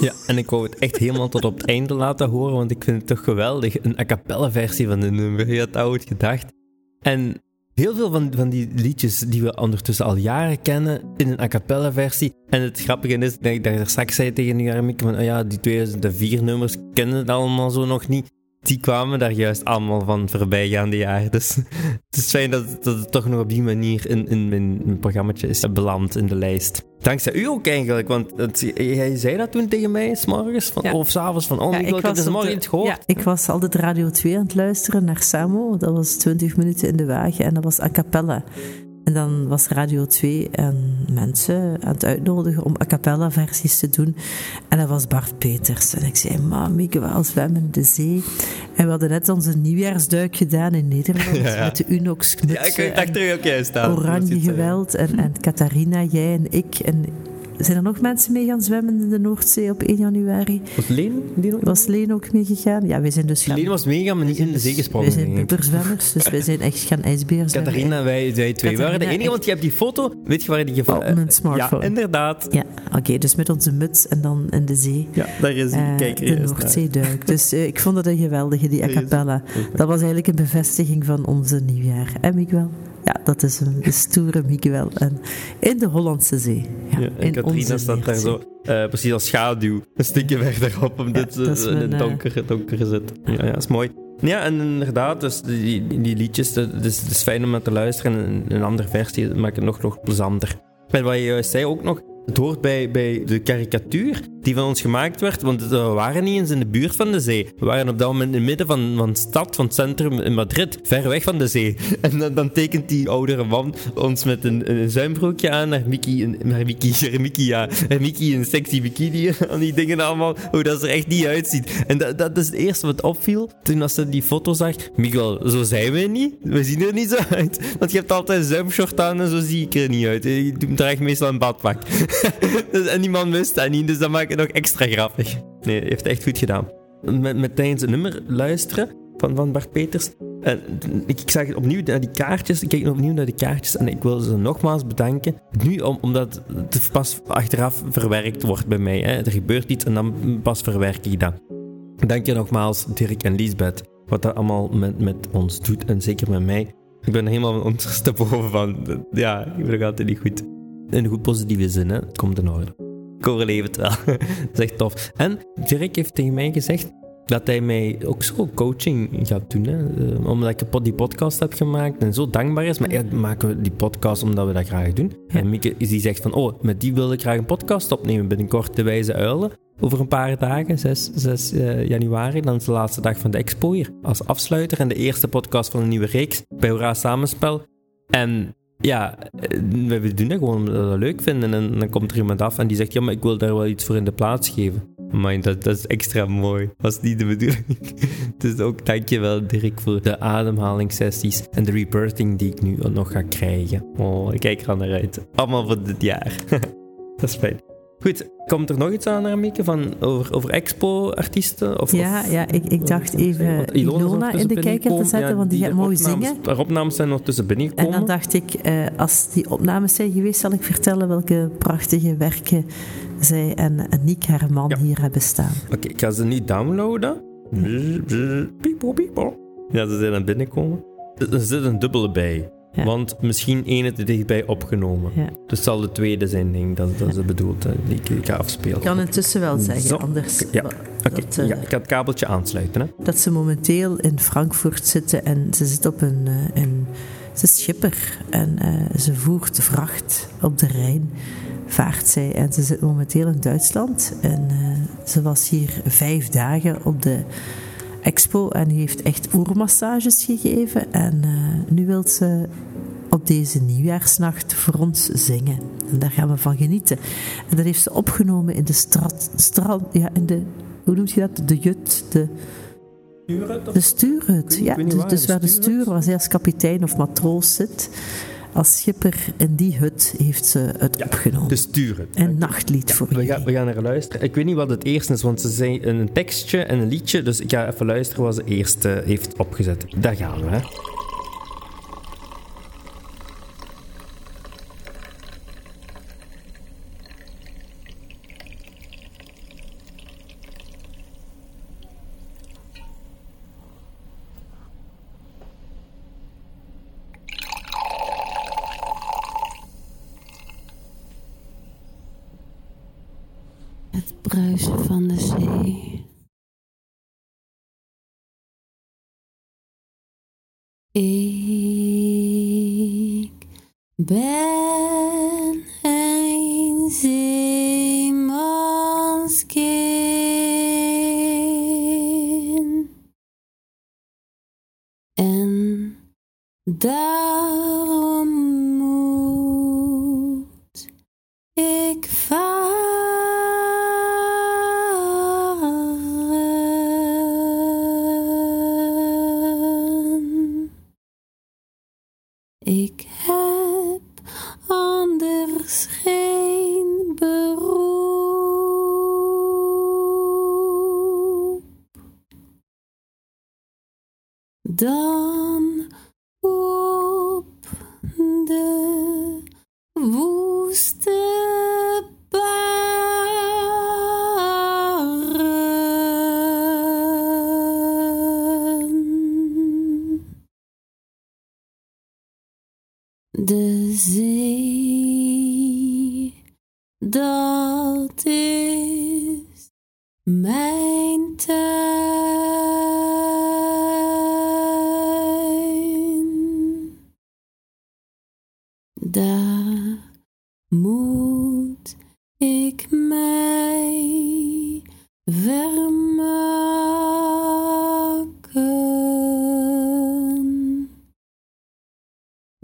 Ja, en ik wou het echt helemaal tot op het einde laten horen, want ik vind het toch geweldig. Een a cappella versie van de nummer, je had ooit gedacht. En heel veel van, van die liedjes die we ondertussen al jaren kennen, in een a cappella versie. En het grappige is, dat ik daar straks zei tegen nu Armieke, van oh ja, die 2004 nummers kennen het allemaal zo nog niet. Die kwamen daar juist allemaal van voorbijgaande jaren. Dus het is fijn dat, dat het toch nog op die manier in, in mijn, mijn programmaatje is beland in de lijst. Dankzij u ook eigenlijk, want het, jij zei dat toen tegen mij, s'morgens van, Ja. of s'avonds, van oh, Ja, ik, heb dus op morgen iets gehoord. Ja, ik was altijd Radio 2 aan het luisteren naar Samo. Dat was 20 minuten in de wagen en dat was a cappella. En dan was Radio 2 en mensen aan het uitnodigen om a cappella versies te doen. En dat was Bart Peters. En ik zei, mam, ik wil zwemmen in de zee. En we hadden net onze nieuwjaarsduik gedaan in Nederland Ja, ja. met de Unox Ja, ik dacht er ook juist aan. Dat is Oranje eh, geweld. En, en Catharina, jij en ik. En zijn er nog mensen mee gaan zwemmen in de Noordzee op 1 januari? Was Leen die nog? Was Leen ook meegegaan? Ja, wij zijn dus gaan... Leen was meegegaan, maar niet in de zee gesprongen. Wij zijn ik. puberzwemmers, dus wij zijn echt gaan ijsbeer zwemmen. Catharina, wij, wij twee waren de enige, want je hebt die foto, weet je waar die gevallen Op mijn smartphone. Ja, inderdaad. Ja, oké, dus met onze muts en dan in de zee. Ja, daar is hij. Eh, Kijk, de het. Noordzeeduik. Dus eh, ik vond dat een geweldige, die a cappella. Dat was eigenlijk een bevestiging van onze nieuwjaar. En Miguel? Ja, dat is een de stoere Miguel. En in de Hollandse Zee. Ja, Ja, en in Katrina staat daar zo, eh, precies als schaduw, een stukje verderop, omdat dat is ze in het eh, donker, donker zit. Ja, ja, is mooi. Ja, en inderdaad, dus die, die, liedjes, het is, fijn om naar te luisteren. En een, een andere versie maakt het nog, nog plezanter. Maar wat je juist zei ook nog, het hoort bij, bij de karikatuur die van ons gemaakt werd, want we waren niet eens in de buurt van de zee. We waren op dat moment in het midden van, van de stad, van het centrum in Madrid, ver weg van de zee. En dan, tekent die oudere man ons met een, een zwembroekje aan, naar Mickey, naar Mickey, Mickey, ja, naar Mickey een sexy bikini, aan die dingen allemaal, hoe dat er echt niet uitziet. En dat, dat is het eerste wat opviel, toen als ze die foto zag, Miguel, zo zijn we niet, we zien er niet zo uit. Want je hebt altijd een zwemshort aan en zo zie ik er niet uit. Je draagt meestal een badpak. Dus- en die man wist dat niet, dus dat maakt het nog extra grappig. Nee, heeft het echt goed gedaan. Met, met tijdens het nummer luisteren van, van Bart Peters. En ik, ik zag opnieuw naar die kaartjes, ik keek opnieuw naar die kaartjes en ik wil ze nogmaals bedanken. Nu om, omdat het pas achteraf verwerkt wordt bij mij. Hè. Er gebeurt iets en dan pas verwerk ik dat. Dank je nogmaals, Dirk en Liesbeth, wat dat allemaal met, met ons doet en zeker met mij. Ik ben helemaal ondersteboven van. Ja, ik ben nog altijd niet goed. In een goed positieve zin, hè. Het komt in orde. Ik overleef het wel. dat is echt tof. En Dirk heeft tegen mij gezegd dat hij mij ook zo coaching gaat doen. Hè? Eh, Omdat ik die podcast heb gemaakt en zo dankbaar is. Maar ja, maken we die podcast omdat we dat graag doen. En Mieke is die zegt van, oh, met die wil ik graag een podcast opnemen. Binnenkort de Wijze Uilen. Over een paar dagen, 6, 6 eh, januari. Dan is de laatste dag van de expo hier. Als afsluiter en de eerste podcast van een nieuwe reeks bij Hoera Samenspel. En ja, eh, we doen dat gewoon omdat we dat leuk vinden. En dan komt er iemand af en die zegt, ja, maar ik wil daar wel iets voor in de plaats geven. Maar dat, dat is extra mooi. Was niet de bedoeling. Dus ook dankjewel Dirk voor de ademhalingssessies en de rebirthing die ik nu nog ga krijgen. Oh, ik kijk er al naar uit. Allemaal voor dit jaar. dat is fijn. Goed, komt er nog iets aan, Armieke, van over, over expo-artiesten? Of, Ja, of- ja ik, ik dacht even Want Ilona in de kijker te zetten, Ja, want die gaat mooi opnames- zingen. Haar opnames zijn nog tussen binnengekomen. En dan dacht ik, eh, als die opnames zijn geweest, zal ik vertellen welke prachtige werken zij en Niek, haar man, Ja. hier hebben staan. Oké, ik ga ze nu downloaden. Ja, ze zijn aan binnenkomen. Er zit een dubbele bij. Ja. Want misschien één te dichtbij opgenomen. Ja. Dus het zal de tweede zijn, denk ik, dat, dat ze bedoelt, hè, die ik, ik ga afspelen. Ik kan intussen wel zeggen, Zo. anders... Ja. dat, eh, ja, ik ga het kabeltje aansluiten. Hè. dat ze momenteel in Frankfurt zitten en ze zit op een... eh, een ze is schipper en eh, ze voert vracht op de Rijn, vaart zij. En ze zit momenteel in Duitsland en eh, ze was hier vijf dagen op de expo en heeft echt oermassages gegeven. En eh, nu wil ze op deze nieuwjaarsnacht voor ons zingen. En daar gaan we van genieten. En dat heeft ze opgenomen in de strand, ja, in de, hoe noem je dat? De jut, de, de stuurhut. Ja, dus, waar, dus de stuurhut? stuur, waar zij als kapitein of matroos zit. Als schipper in die hut heeft ze het opgenomen. De sturen. Een nachtlied voor We jullie. gaan, we gaan er luisteren. Ik weet niet wat het eerste is, want ze zei een tekstje en een liedje. Dus ik ga even luisteren wat ze eerst eh, heeft opgezet. Daar gaan we, hè. Het bruisen van de zee. Ik ben een zeemanskind. En daarom wusste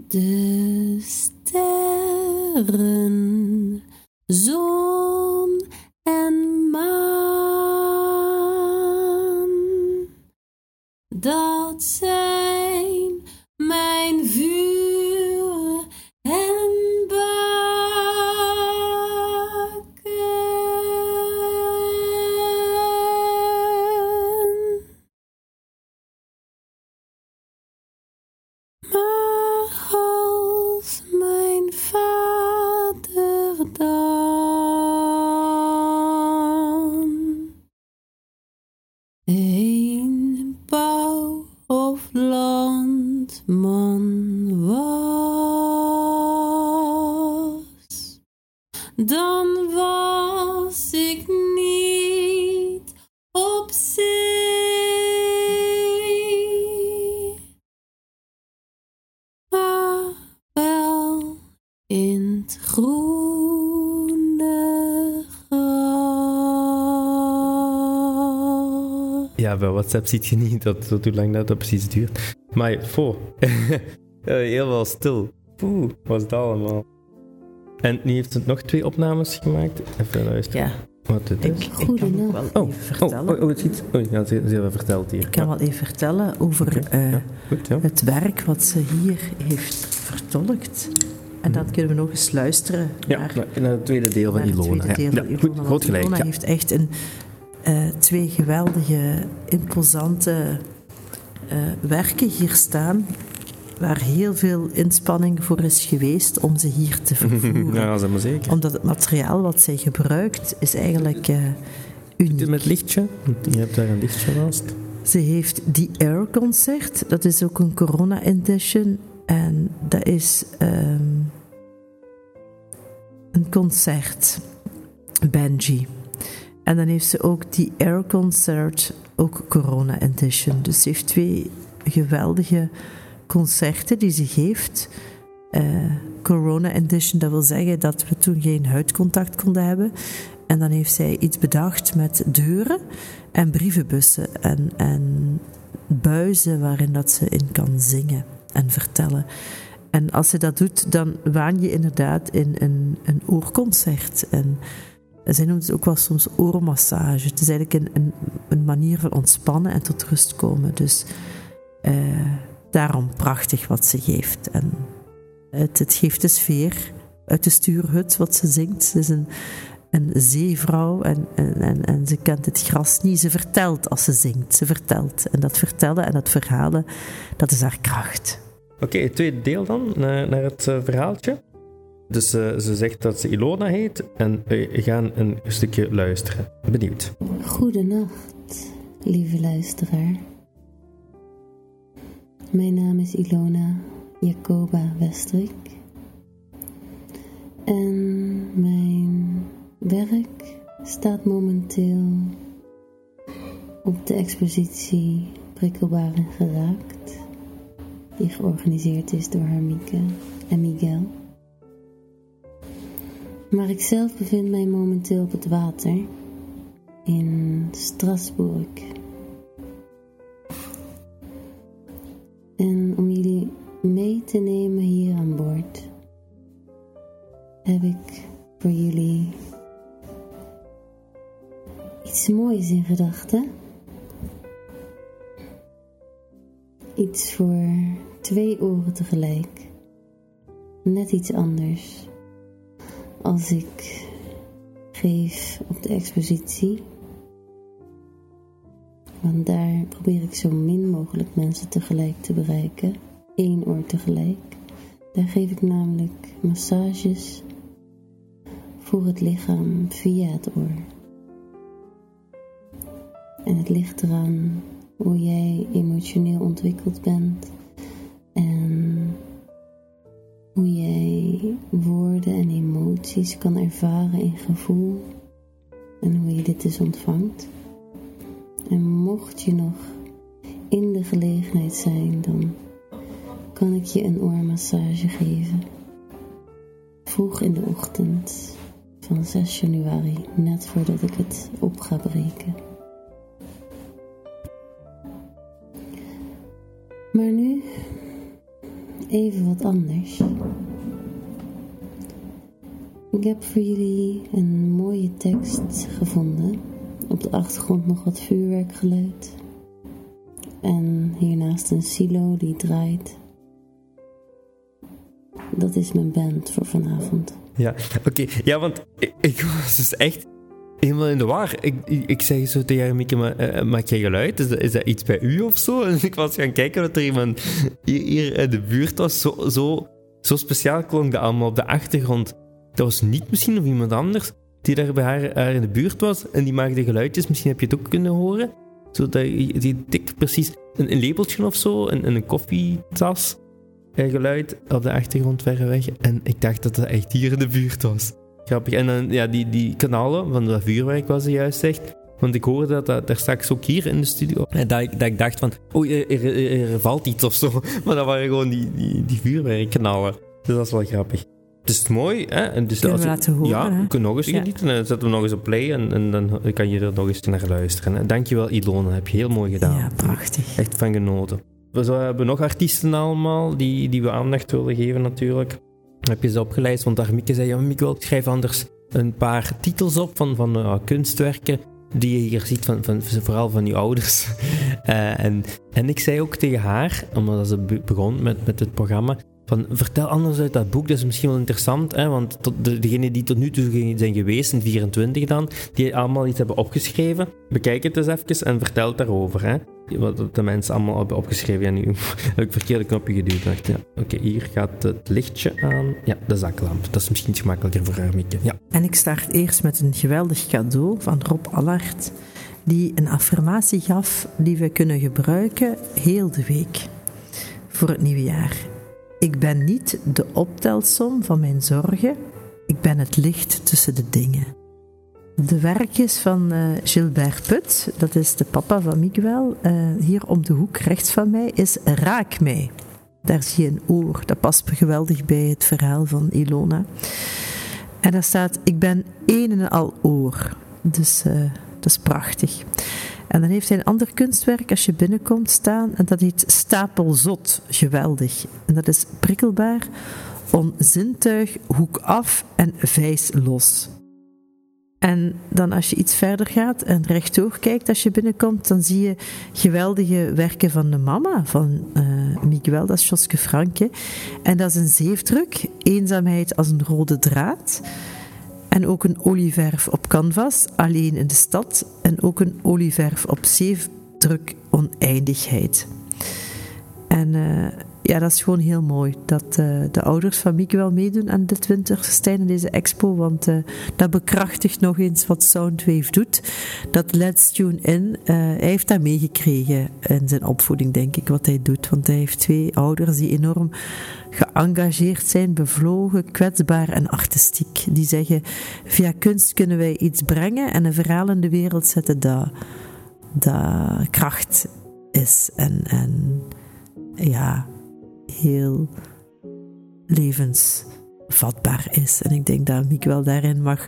Sterren so landman was, dan was ik niet op zee, maar wel in het groene gras. Ja, bij WhatsApp ziet je niet dat, dat hoe lang dat, dat precies duurt. Maar voor. Heel wel stil. Poeh, wat is dat allemaal? En nu heeft ze nog twee opnames gemaakt. Even luisteren. Ja, Wat dit ik, is. ik kan ook wel Oh, even oh, vertellen. oh, oh, het ziet. Oh, ja, ze, ze hebben verteld hier. Ik kan wel even vertellen over Oké, eh, ja, goed, ja. het werk wat ze hier heeft vertolkt. En dan kunnen we nog eens luisteren Ja, naar, naar, het tweede deel van naar het Ilona. tweede ja. deel Ja, van goed, Ilona. groot Want gelijk. Ilona Ja. heeft echt een, eh, twee geweldige, imposante werken hier staan. Waar heel veel inspanning voor is geweest om ze hier te vervoeren. Ja, zeg maar zeker. Omdat het materiaal wat zij gebruikt is eigenlijk eh uniek. Met lichtje. Je hebt daar een lichtje naast. Ze heeft die Air Concert, dat is ook een Corona Edition. En dat is ehm, een concert, Benji. En dan heeft ze ook die Air Concert, ook Corona Edition. Dus ze heeft twee geweldige concerten die ze geeft. Eh, Corona Edition, dat wil zeggen dat we toen geen huidcontact konden hebben. En dan heeft zij iets bedacht met deuren en brievenbussen en, en buizen waarin dat ze in kan zingen en vertellen. En als ze dat doet, dan waan je inderdaad in een, een oorconcert. En zij noemt het ook wel soms oormassage. Het is eigenlijk een, een, een manier van ontspannen en tot rust komen. Dus eh, daarom prachtig wat ze geeft. En het, het geeft de sfeer uit de stuurhut wat ze zingt. Ze is een, een zeevrouw en, en, en, en ze kent het gras niet. Ze vertelt als ze zingt. Ze vertelt. En dat vertellen en dat verhalen, dat is haar kracht. Oké, het tweede deel dan, naar, naar het eh, verhaaltje. Dus eh, ze zegt dat ze Ilona heet en we gaan een stukje luisteren. Benieuwd. Goedenacht, lieve luisteraar. Mijn naam is Ilona Jacoba Westrik. En mijn werk staat momenteel op de expositie Prikkelbaar en Geraakt, die georganiseerd is door Harmieke en Miguel. Maar ik zelf bevind mij momenteel op het water in Strasbourg. En om jullie mee te nemen hier aan boord, heb ik voor jullie iets moois in gedachten. Iets voor twee oren tegelijk. Net iets anders. Als ik geef op de expositie. Want daar probeer ik zo min mogelijk mensen tegelijk te bereiken. Eén oor tegelijk. Daar geef ik namelijk massages voor het lichaam via het oor. En het ligt eraan hoe jij emotioneel ontwikkeld bent en hoe jij woorden en emoties kan ervaren in gevoel en hoe je dit dus ontvangt. En mocht je nog in de gelegenheid zijn, dan kan ik je een oormassage geven. Vroeg in de ochtend van 6 januari, net voordat ik het op ga breken. Even wat anders. Ik heb voor jullie een mooie tekst gevonden. Op de achtergrond nog wat vuurwerkgeluid. En hiernaast een silo die draait. Dat is mijn band voor vanavond. Ja, oké. Ja, want ik, ik was dus echt helemaal in de war. Ik, ik, zeg zo tegen Mieke, maar, eh, maak jij geluid? Is dat, dat iets bij u of zo? En ik was gaan kijken dat er iemand hier, in de buurt was. Zo, zo, zo speciaal klonk dat allemaal op de achtergrond. Dat was niet misschien of iemand anders die daar bij haar, haar in de buurt was en die maakte geluidjes. Misschien heb je het ook kunnen horen. Zodat je die tik precies een, een lepeltje of zo, een, een koffietas eh, geluid op de achtergrond verre weg. En ik dacht dat dat echt hier in de buurt was. Grappig. En dan, ja, die, die kanalen van dat vuurwerk, wat ze juist zegt. Want ik hoorde dat, dat daar straks ook hier in de studio. Dat, ik, dat ik dacht van, oh, er, er, er valt iets of zo. Maar dat waren gewoon die, die, die. Dus dat is wel grappig. Het is mooi, hè? En dus Kunnen we als- laten horen, Ja, hè? we kunnen nog eens Ja. genieten. En dan zetten we nog eens op play en, en dan kan je er nog eens naar luisteren. En dankjewel Ilona, heb je heel mooi gedaan. Ja, prachtig. Echt van genoten. We hebben nog artiesten allemaal die, die we aandacht willen geven natuurlijk. Heb je ze opgeleid? Want daar zei, ja Mieke, ik schrijf anders een paar titels op van, van eh, kunstwerken die je hier ziet, van, van, vooral van je ouders. Eh, en, en ik zei ook tegen haar, omdat ze be- begon met, met het programma, van vertel anders uit dat boek, dat is misschien wel interessant, hè, want degenen die tot nu toe zijn geweest, in 24 dan, die allemaal iets hebben opgeschreven, bekijk het eens even en vertel het daarover. Hè. Wat de mensen allemaal hebben opgeschreven. Ja, nu heb ik verkeerde knopje geduwd. Ja. Oké, hier gaat het lichtje aan. Ja, de zaklamp. Dat is misschien iets gemakkelijker voor haar, Mieke. Ja. En ik start eerst met een geweldig cadeau van Rob Allard, die een affirmatie gaf die we kunnen gebruiken heel de week voor het nieuwe jaar. Ik ben niet de optelsom van mijn zorgen, ik ben het licht tussen de dingen. De werkjes van eh, Gilbert Put, dat is de papa van Miguel, eh, hier om de hoek rechts van mij, is Raak mij. Daar zie je een oor, dat past geweldig bij het verhaal van Ilona. En daar staat, ik ben een en al oor. Dus eh, dat is prachtig. En dan heeft hij een ander kunstwerk als je binnenkomt staan. En dat heet Stapelzot. Geweldig. En dat is prikkelbaar. Onzintuig, hoek af en vijs los. En dan als je iets verder gaat en rechtdoor kijkt als je binnenkomt, dan zie je geweldige werken van de mama van eh, Miguel, dat is Joske Franke. En dat is een zeefdruk, eenzaamheid als een rode draad. En ook een olieverf op canvas, alleen in de stad. En ook een olieverf op zeefdruk, oneindigheid. En uh, ja, dat is gewoon heel mooi dat uh, de ouders van Mieke wel meedoen aan dit winterfestijn in deze expo. Want uh, dat bekrachtigt nog eens wat Soundwave doet. Dat Let's Tune In, hij heeft dat meegekregen in zijn opvoeding, denk ik, wat hij doet. Want hij heeft twee ouders die enorm geëngageerd zijn, bevlogen, kwetsbaar en artistiek. Die zeggen, via kunst kunnen wij iets brengen en een verhaal in de wereld zetten dat, dat kracht is. En, en ja, heel levensvatbaar is. En ik denk dat Miek wel daarin mag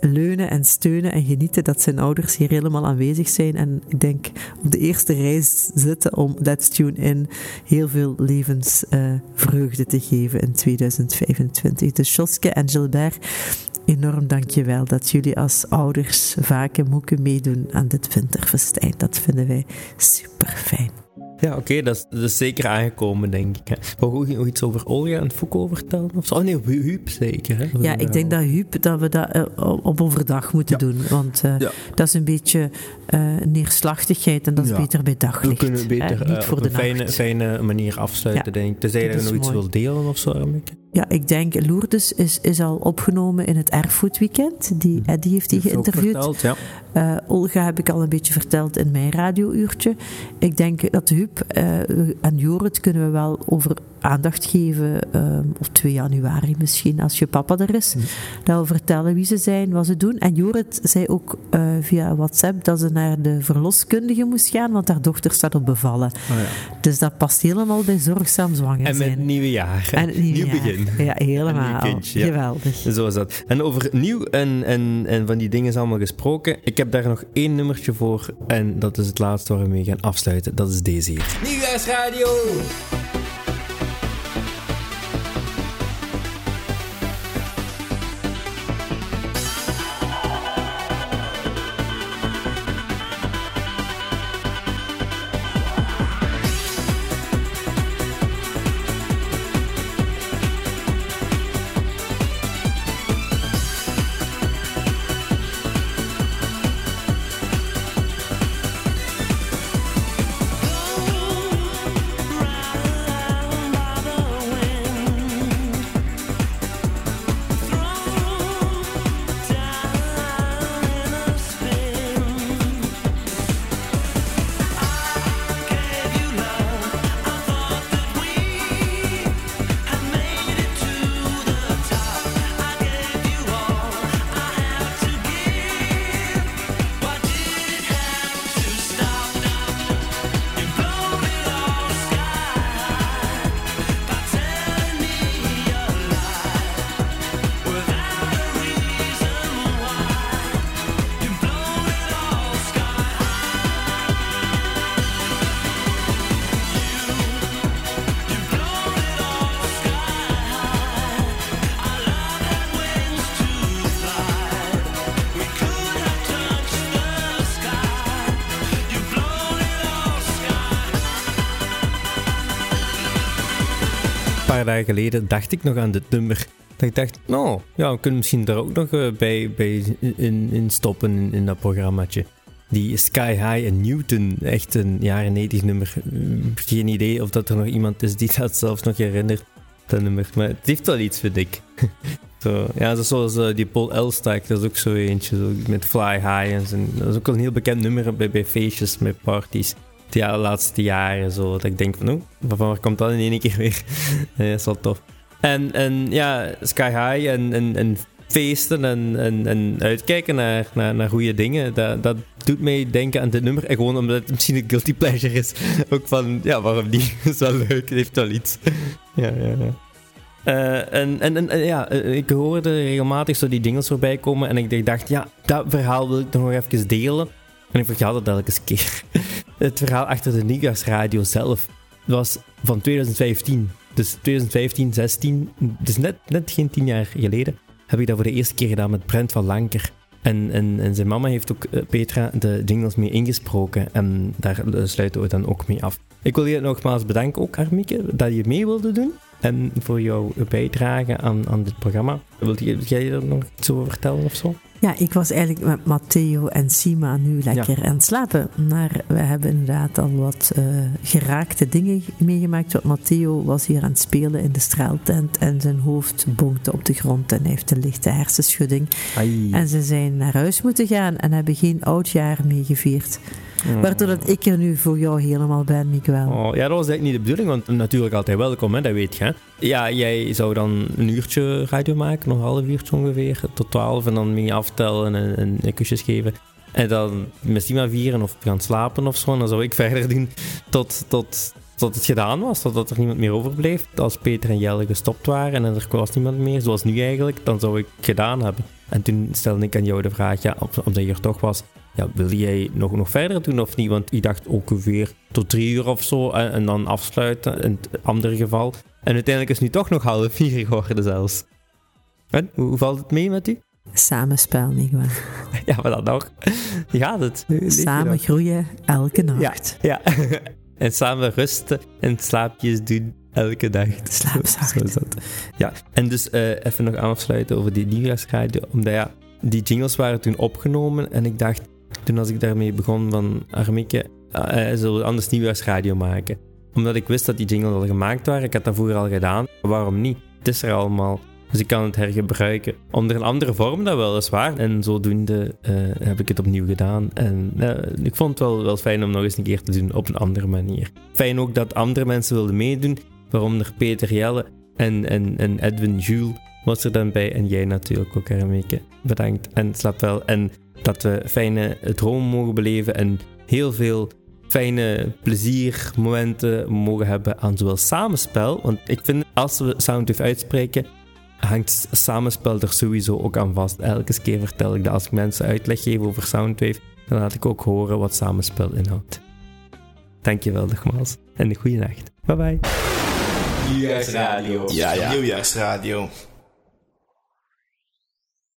leunen en steunen en genieten dat zijn ouders hier helemaal aanwezig zijn. En ik denk op de eerste reis zitten om Let's Tune In heel veel levensvreugde te geven in 2025. Dus Joske en Gilbert, enorm dankjewel dat jullie als ouders vaak en moeken meedoen aan dit winterfestijn. Dat vinden wij super fijn. Ja, oké, dat, is zeker aangekomen, denk ik. Wou je nog iets over Olga en Foucault vertellen? Of zo? Oh nee, Huub zeker. Hè? Ja, ik denk dat Huub, dat we dat uh, op overdag moeten doen. Want uh, ja. dat is een beetje uh, neerslachtigheid en dat is ja. beter bij daglicht. We kunnen beter niet voor op de een fijne, fijne, manier afsluiten, denk ik. Tenzij je nog iets wil delen of zo. Ja, ik denk Lourdes is, is al opgenomen in het Erfgoedweekend. Die, hm. Eddie heeft die geïnterviewd. Verteld, ja. Uh, Olga heb ik al een beetje verteld in mijn radiouurtje. Ik denk dat Huub uh, en Jorrit kunnen we wel over aandacht geven, uh, op 2 januari misschien, als je papa er is. Hm. Dat we vertellen wie ze zijn, wat ze doen. En Jorrit zei ook uh, via WhatsApp dat ze naar de verloskundige moest gaan, want haar dochter staat op bevallen. Oh ja. Dus dat past helemaal bij zorgzaam zwanger zijn. En met het nieuwe jaar. En het nieuw begin. Ja, helemaal. Kindje, ja. Geweldig. Zo is dat. En over nieuw en, en, en van die dingen is allemaal gesproken. Ik heb daar nog één nummertje voor en dat is het laatste waar we mee gaan afsluiten. Dat is deze hier. Nieuwjaarsradio! Dagen geleden dacht ik nog aan dit nummer. Dat ik dacht, nou, ja, we kunnen misschien daar ook nog uh, bij, bij in, in stoppen in, dat programmaatje. Die Sky High en Newton, echt een jaren 90 nummer. Geen idee of dat er nog iemand is die dat zelfs nog herinnert, dat nummer. Maar het heeft wel iets, vind ik. zo, ja, zoals uh, die Paul Elstak, dat is ook zo eentje, zo, met Fly High. En zo. Dat is ook een heel bekend nummer bij, bij feestjes, met parties de laatste jaren. Zo, dat ik denk van, oh, van komt dat in één keer weer? dat is wel tof. En, en ja, Sky High en, en, en feesten en, en, en uitkijken naar, naar, naar goede dingen. Dat, dat doet mij denken aan dit nummer. En gewoon omdat het misschien een guilty pleasure is. Ook van, ja, waarom niet? Is wel leuk, heeft wel iets. ja, ja, ja. Uh, en, en, en, ja, eh, ik hoorde regelmatig zo die dingen voorbij komen. En ik dacht, ja, dat verhaal wil ik nog even delen. En ik vergat het elke keer. Het verhaal achter de Nigas-radio zelf was van 2015. Dus 2015, 16, dus net, net geen tien jaar geleden, heb ik dat voor de eerste keer gedaan met Brent van Lanker. En, en, en zijn mama heeft ook uh, Petra de jingles mee ingesproken. En daar sluiten we dan ook mee af. Ik wil je nogmaals bedanken, ook Armieke, dat je mee wilde doen. En voor jouw bijdrage aan, aan dit programma. Wil jij er nog iets over vertellen of zo? Ja, ik was eigenlijk met Matteo en Sima nu lekker aan het slapen. Maar we hebben inderdaad al wat uh, geraakte dingen meegemaakt. Want Matteo was hier aan het spelen in de straaltent en zijn hoofd bonkte op de grond en hij heeft een lichte hersenschudding. Ai. En ze zijn naar huis moeten gaan en hebben geen oudjaar meegevierd. Waardoor dat ik er nu voor jou helemaal ben, Miguel. Oh, ja, dat was eigenlijk niet de bedoeling, want natuurlijk altijd welkom, hè, dat weet je. Hè? Ja, jij zou dan een uurtje radio maken, nog een half uurtje ongeveer, tot twaalf, en dan mee aftellen en, en, en kusjes geven. En dan met Sima vieren of gaan slapen of zo. En dan zou ik verder doen tot, tot, tot het gedaan was, totdat er niemand meer overbleef. Als Peter en Jelle gestopt waren en er was niemand meer, zoals nu eigenlijk, dan zou ik gedaan hebben. En toen stelde ik aan jou de vraag, ja, omdat je er toch was, ja, wil jij nog, nog verder doen of niet? Want ik dacht ongeveer tot drie uur of zo en, en dan afsluiten in het andere geval. En uiteindelijk is het nu toch nog half vier geworden zelfs. En, hoe, hoe valt het mee met u? Samenspel, Miguel. Ja, maar dan nog. Gaat het? Je Samen groeien elke Ja, nacht. ja. en samen rusten en slaapjes doen elke dag. Slaap zacht. Zo is dat. Ja, en dus eh, even nog afsluiten over die nieuwjaarsradio. Omdat ja, die jingles waren toen opgenomen en ik dacht, toen als ik daarmee begon van Armieke, eh, eh, zullen we anders nieuwjaarsradio maken? Omdat ik wist dat die jingles al gemaakt waren. Ik had dat vroeger al gedaan. Waarom niet? Het is er allemaal. Dus ik kan het hergebruiken. Onder een andere vorm, dat weliswaar. En zodoende eh, heb ik het opnieuw gedaan. En eh, ik vond het wel, wel fijn om nog eens een keer te doen op een andere manier. Fijn ook dat andere mensen wilden meedoen. Waaronder Peter Jelle en, en, en Edwin Jules was er dan bij. En jij natuurlijk ook, Hermeke. Bedankt en slaap wel. En dat we fijne dromen mogen beleven. En heel veel fijne pleziermomenten mogen hebben aan zowel samenspel. Want ik vind, als we Soundwave uitspreken, hangt samenspel er sowieso ook aan vast. Elke keer vertel ik dat als ik mensen uitleg geef over Soundwave, dan laat ik ook horen wat samenspel inhoudt. Dankjewel nogmaals en een goede nacht. Bye bye. Nieuwjaarsradio. Ja, ja. Nieuwjaarsradio.